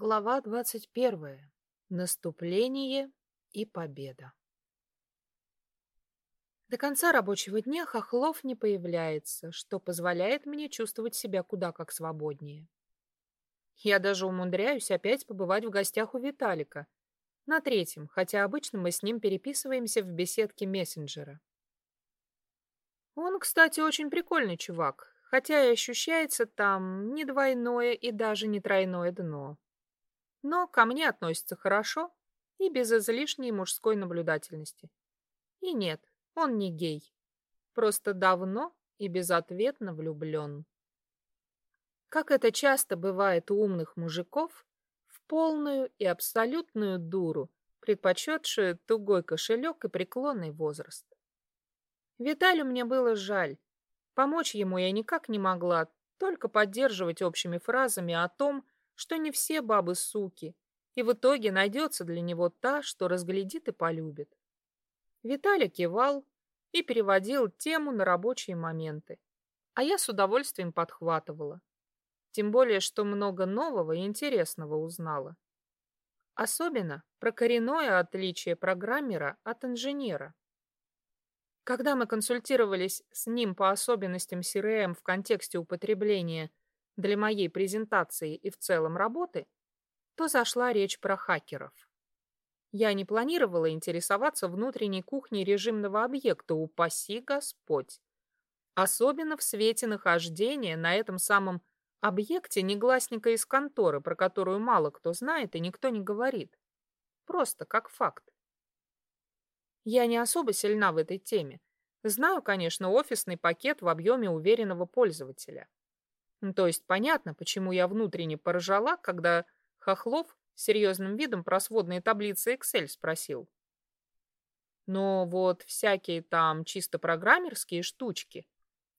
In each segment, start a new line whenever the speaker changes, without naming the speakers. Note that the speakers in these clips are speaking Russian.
Глава 21. Наступление и победа. До конца рабочего дня Хохлов не появляется, что позволяет мне чувствовать себя куда как свободнее. Я даже умудряюсь опять побывать в гостях у Виталика. На третьем, хотя обычно мы с ним переписываемся в беседке мессенджера. Он, кстати, очень прикольный чувак, хотя и ощущается там не двойное и даже не тройное дно но ко мне относится хорошо и без излишней мужской наблюдательности. И нет, он не гей, просто давно и безответно влюблен. Как это часто бывает у умных мужиков, в полную и абсолютную дуру, предпочетшую тугой кошелек и преклонный возраст. Виталю мне было жаль. Помочь ему я никак не могла, только поддерживать общими фразами о том, что не все бабы суки, и в итоге найдется для него та, что разглядит и полюбит. Виталий кивал и переводил тему на рабочие моменты, а я с удовольствием подхватывала. Тем более, что много нового и интересного узнала. Особенно про коренное отличие программера от инженера. Когда мы консультировались с ним по особенностям CRM в контексте употребления для моей презентации и в целом работы, то зашла речь про хакеров. Я не планировала интересоваться внутренней кухней режимного объекта, упаси Господь. Особенно в свете нахождения на этом самом объекте негласника из конторы, про которую мало кто знает и никто не говорит. Просто как факт. Я не особо сильна в этой теме. Знаю, конечно, офисный пакет в объеме уверенного пользователя. Ну, то есть понятно, почему я внутренне поржала, когда Хохлов серьезным видом про сводные таблицы Excel спросил. Но вот всякие там чисто программерские штучки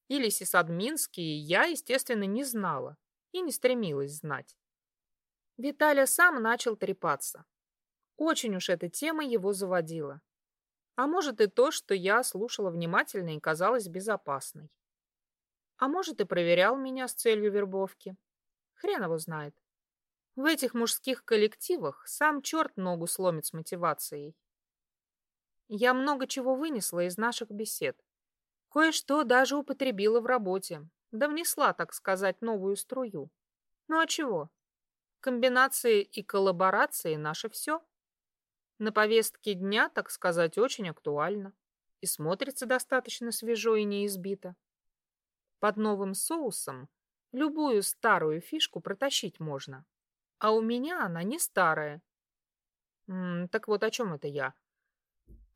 или сисадминские я, естественно, не знала и не стремилась знать. Виталя сам начал трепаться. Очень уж эта тема его заводила. А может и то, что я слушала внимательно и казалась безопасной. А может, и проверял меня с целью вербовки. Хрен его знает. В этих мужских коллективах сам черт ногу сломит с мотивацией. Я много чего вынесла из наших бесед. Кое-что даже употребила в работе, да внесла, так сказать, новую струю. Ну а чего? Комбинации и коллаборации — наше все. На повестке дня, так сказать, очень актуально. И смотрится достаточно свежо и неизбито. Под новым соусом любую старую фишку протащить можно. А у меня она не старая. М -м, так вот, о чем это я?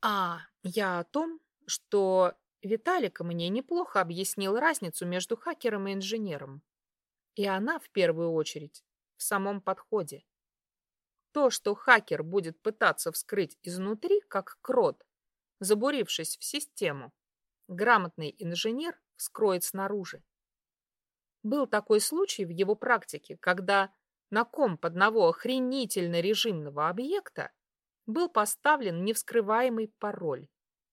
А, я о том, что Виталик мне неплохо объяснил разницу между хакером и инженером. И она, в первую очередь, в самом подходе. То, что хакер будет пытаться вскрыть изнутри, как крот, забурившись в систему, грамотный инженер вскроет снаружи. Был такой случай в его практике, когда на комп одного охренительно режимного объекта был поставлен невскрываемый пароль.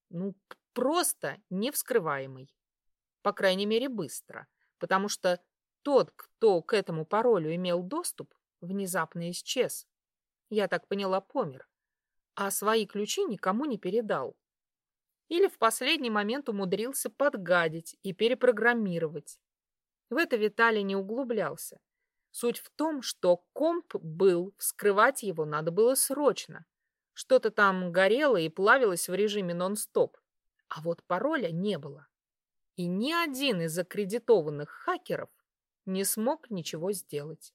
Ну, просто невскрываемый. По крайней мере, быстро. Потому что тот, кто к этому паролю имел доступ, внезапно исчез. Я так поняла, помер. А свои ключи никому не передал или в последний момент умудрился подгадить и перепрограммировать. В это Виталий не углублялся. Суть в том, что комп был, вскрывать его надо было срочно. Что-то там горело и плавилось в режиме нон-стоп. А вот пароля не было. И ни один из аккредитованных хакеров не смог ничего сделать.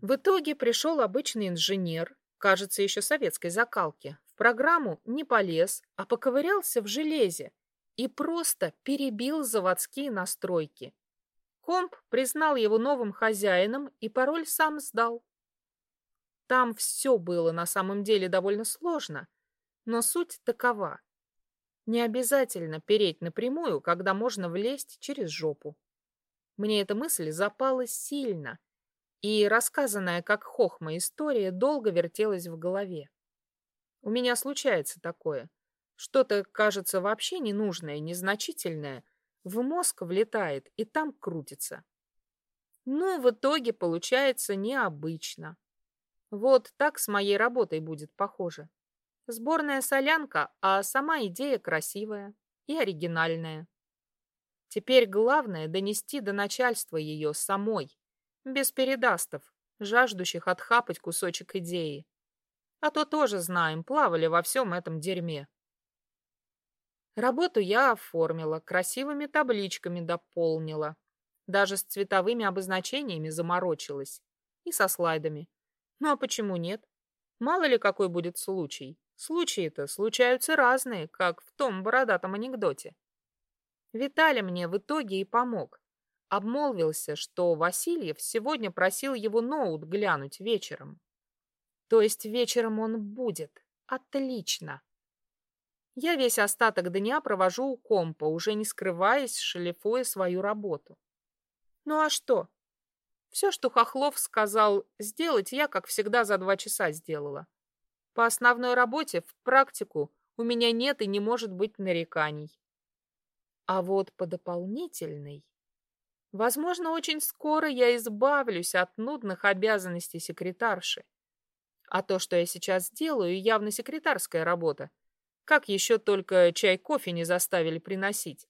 В итоге пришел обычный инженер, кажется, еще советской закалки, программу не полез, а поковырялся в железе и просто перебил заводские настройки. Комп признал его новым хозяином и пароль сам сдал. Там все было на самом деле довольно сложно, но суть такова. Не обязательно переть напрямую, когда можно влезть через жопу. Мне эта мысль запала сильно, и рассказанная как хохма история долго вертелась в голове. У меня случается такое. Что-то кажется вообще ненужное, незначительное, в мозг влетает и там крутится. Но в итоге получается необычно. Вот так с моей работой будет похоже. Сборная солянка, а сама идея красивая и оригинальная. Теперь главное донести до начальства ее самой, без передастов, жаждущих отхапать кусочек идеи. А то тоже знаем, плавали во всем этом дерьме. Работу я оформила, красивыми табличками дополнила. Даже с цветовыми обозначениями заморочилась. И со слайдами. Ну а почему нет? Мало ли какой будет случай. Случаи-то случаются разные, как в том бородатом анекдоте. Виталий мне в итоге и помог. Обмолвился, что Васильев сегодня просил его ноут глянуть вечером. То есть вечером он будет. Отлично. Я весь остаток дня провожу у компа, уже не скрываясь, шлифуя свою работу. Ну а что? Все, что Хохлов сказал сделать, я, как всегда, за два часа сделала. По основной работе, в практику, у меня нет и не может быть нареканий. А вот по дополнительной... Возможно, очень скоро я избавлюсь от нудных обязанностей секретарши. А то, что я сейчас делаю, явно секретарская работа. Как еще только чай-кофе не заставили приносить.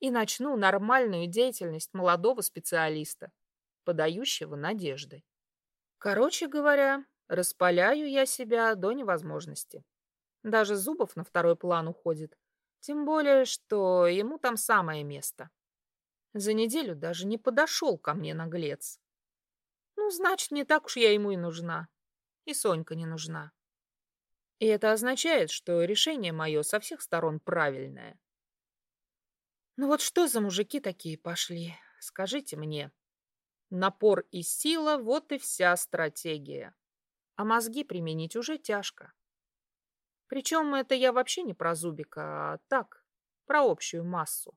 И начну нормальную деятельность молодого специалиста, подающего надежды. Короче говоря, распаляю я себя до невозможности. Даже Зубов на второй план уходит. Тем более, что ему там самое место. За неделю даже не подошел ко мне наглец. Ну, значит, не так уж я ему и нужна. И Сонька не нужна. И это означает, что решение мое со всех сторон правильное. Ну вот что за мужики такие пошли? Скажите мне. Напор и сила — вот и вся стратегия. А мозги применить уже тяжко. Причем это я вообще не про Зубика, а так, про общую массу.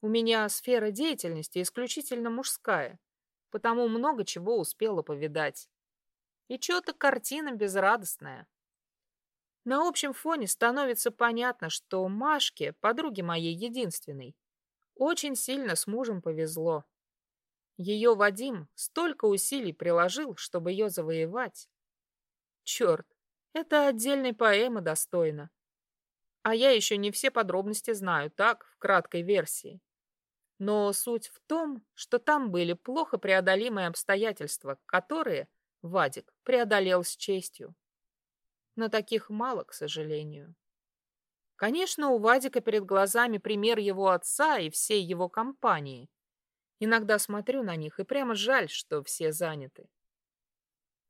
У меня сфера деятельности исключительно мужская, потому много чего успела повидать. И что-то картина безрадостная. На общем фоне становится понятно, что Машке, подруге моей единственной, очень сильно с мужем повезло. Ее Вадим столько усилий приложил, чтобы ее завоевать. Черт, это отдельной поэмы достойно. А я еще не все подробности знаю, так, в краткой версии. Но суть в том, что там были плохо преодолимые обстоятельства, которые Вадик преодолел с честью. Но таких мало, к сожалению. Конечно, у Вадика перед глазами пример его отца и всей его компании. Иногда смотрю на них, и прямо жаль, что все заняты.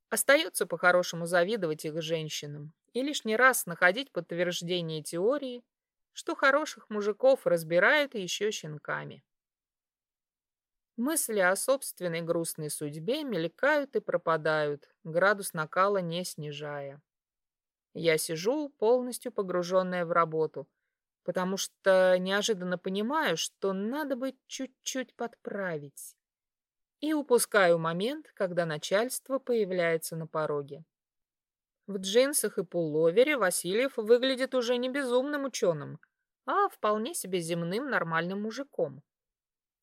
Остается по-хорошему завидовать их женщинам и лишний раз находить подтверждение теории, что хороших мужиков разбирают еще щенками. Мысли о собственной грустной судьбе мелькают и пропадают, градус накала не снижая. Я сижу, полностью погруженная в работу, потому что неожиданно понимаю, что надо бы чуть-чуть подправить и упускаю момент, когда начальство появляется на пороге. В джинсах и пуловере Васильев выглядит уже не безумным ученым, а вполне себе земным нормальным мужиком.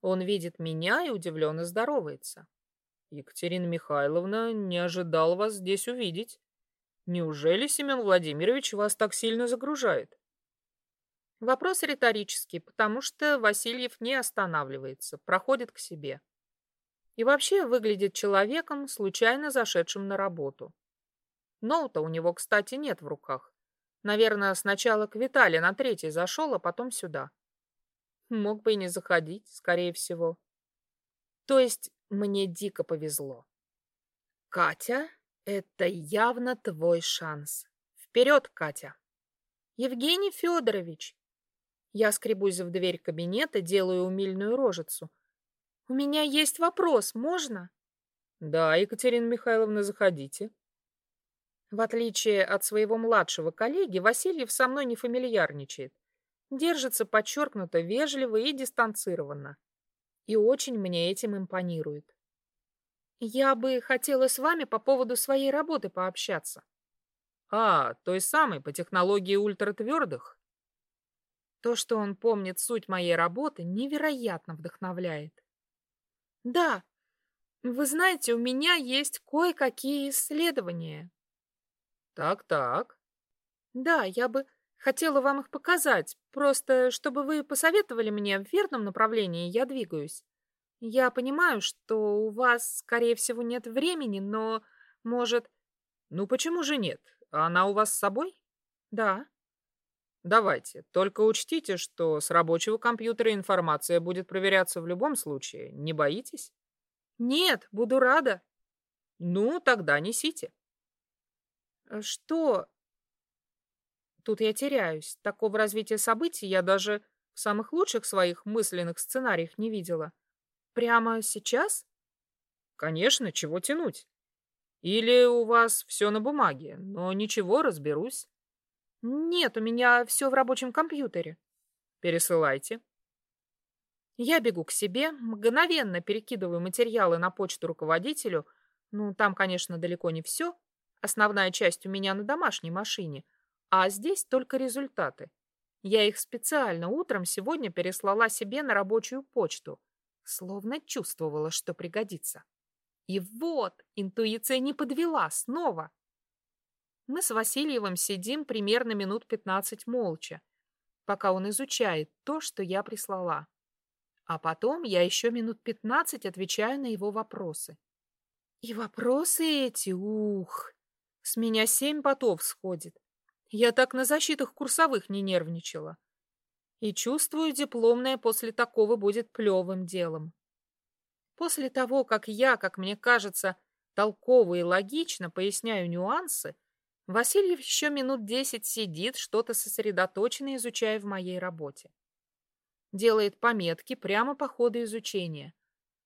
Он видит меня и удивленно здоровается. Екатерина Михайловна, не ожидал вас здесь увидеть. Неужели Семен Владимирович вас так сильно загружает? Вопрос риторический, потому что Васильев не останавливается, проходит к себе и вообще выглядит человеком, случайно зашедшим на работу. Ноута у него, кстати, нет в руках. Наверное, сначала к Витале на третий зашел, а потом сюда. Мог бы и не заходить, скорее всего. То есть мне дико повезло. Катя, это явно твой шанс. Вперед, Катя. Евгений Федорович. Я скребусь в дверь кабинета, делаю умильную рожицу — у меня есть вопрос, можно? Да, Екатерина Михайловна, заходите. В отличие от своего младшего коллеги, Васильев со мной не фамильярничает. Держится подчеркнуто вежливо и дистанцированно. И очень мне этим импонирует. Я бы хотела с вами по поводу своей работы пообщаться. А, той самой, по технологии ультратвердых? То, что он помнит суть моей работы, невероятно вдохновляет. Да, Вы знаете, у меня есть кое-какие исследования.
Так-так.
Да, я бы хотела вам их показать, просто чтобы вы посоветовали мне, в верном направлении я двигаюсь. Я понимаю, что у вас, скорее всего, нет времени, но, может...
Ну, почему же нет? Она у вас с собой?
Да.
Давайте, только учтите, что с рабочего компьютера информация будет проверяться в любом случае. Не боитесь?
Нет, буду рада.
Ну, тогда несите.
Э, что? Тут я теряюсь. Такого развития событий я даже в самых лучших своих мысленных сценариях не видела. Прямо сейчас?
Конечно, чего тянуть? Или у вас все на бумаге, но ничего, разберусь.
Нет, у меня все в рабочем компьютере.
Пересылайте.
Я бегу к себе, мгновенно перекидываю материалы на почту руководителю. Ну, там, конечно, далеко не все. Основная часть у меня на домашней машине, а здесь только результаты. Я их специально утром сегодня переслала себе на рабочую почту. Словно чувствовала, что пригодится. И вот, интуиция не подвела снова. Мы с Васильевым сидим примерно минут пятнадцать молча, пока он изучает то, что я прислала. А потом я еще минут пятнадцать отвечаю на его вопросы. И вопросы эти, ух, с меня семь потов сходит. Я так на защитах курсовых не нервничала. И чувствую, дипломная после такого будет плевым делом. После того, как я, как мне кажется, толково и логично поясняю нюансы, Васильев еще минут десять сидит, что-то сосредоточенно изучая в моей работе. Делает пометки прямо по ходу изучения.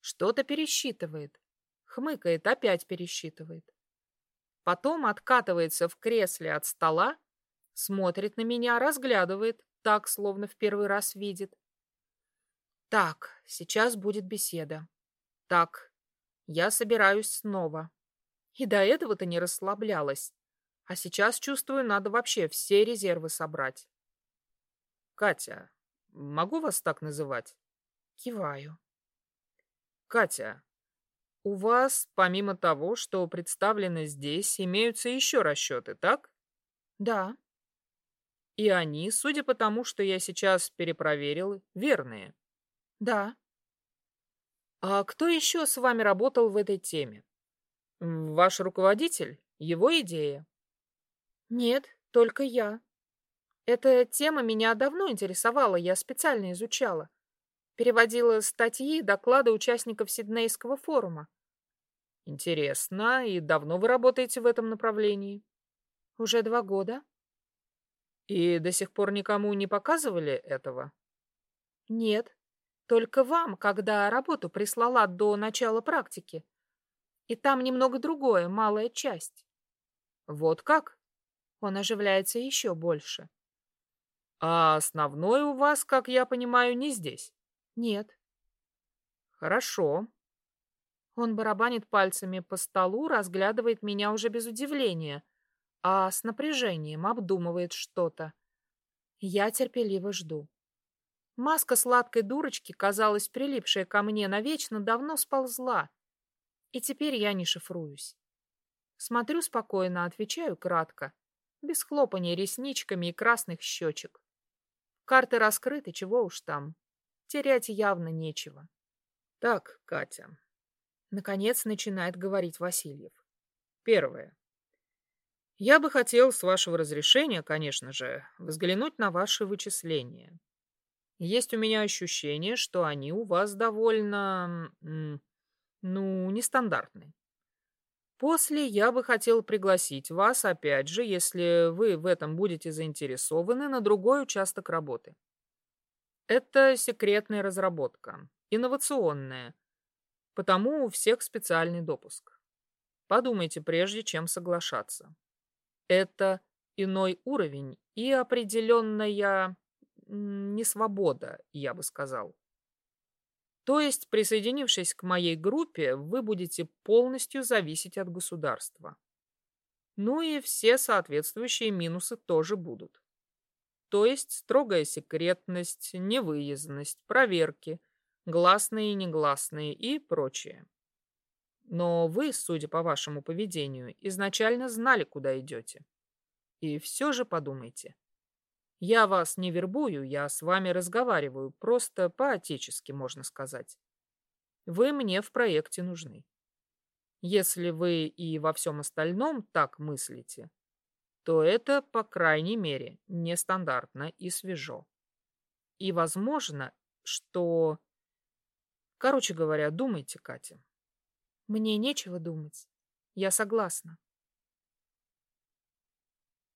Что-то пересчитывает. Хмыкает, опять пересчитывает. Потом откатывается в кресле от стола, смотрит на меня, разглядывает, так, словно в первый раз видит. Так, сейчас будет беседа. Так, я собираюсь снова. И до этого-то не расслаблялась. А сейчас, чувствую, надо вообще все резервы собрать.
Катя, Могу вас так называть?
Киваю.
Катя, у вас, помимо того, что представлены здесь, имеются еще расчеты, так?
Да.
И они, судя по тому, что я сейчас перепроверил, верные?
Да.
А кто еще с вами работал в этой теме? Ваш руководитель? Его идея?
Нет, только я. Эта тема меня давно интересовала, я специально изучала. Переводила статьи и доклады участников Сиднейского форума.
Интересно. И давно вы работаете в этом направлении?
Уже два года.
И до сих пор никому не показывали этого?
Нет. Только вам, когда работу прислала до начала практики. И там немного другое, малая часть.
Вот как?
Он оживляется еще больше.
А основной у вас, как я понимаю, не здесь?
Нет.
Хорошо.
Он барабанит пальцами по столу, разглядывает меня уже без удивления, а с напряжением обдумывает что-то. Я терпеливо жду. Маска сладкой дурочки, казалось, прилипшая ко мне навечно, давно сползла. И теперь я не шифруюсь. Смотрю спокойно, отвечаю кратко, без хлопания ресничками и красных щечек. Карты раскрыты, чего уж там. Терять явно нечего.
Так, Катя.
Наконец начинает говорить Васильев.
Первое. Я бы хотел, с вашего разрешения, конечно же, взглянуть на ваши вычисления. Есть у меня ощущение, что они у вас довольно, ну, нестандартные. После я бы хотел пригласить вас, опять же, если вы в этом будете заинтересованы, на другой участок работы. Это секретная разработка, инновационная, потому у всех специальный допуск. Подумайте, прежде чем соглашаться. Это иной уровень и определенная несвобода, я бы сказал. То есть, присоединившись к моей группе, вы будете полностью зависеть от государства. Ну и все соответствующие минусы тоже будут. То есть строгая секретность, невыездность, проверки, гласные и негласные и прочее. Но вы, судя по вашему поведению, изначально знали, куда идете. И все же подумайте. Я вас не вербую, я с вами разговариваю, просто по-отечески, можно сказать. Вы мне в проекте нужны. Если вы и во всем остальном так мыслите, то это, по крайней мере, нестандартно и свежо. И возможно, что... Короче говоря, думайте, Катя.
Мне нечего думать. Я согласна.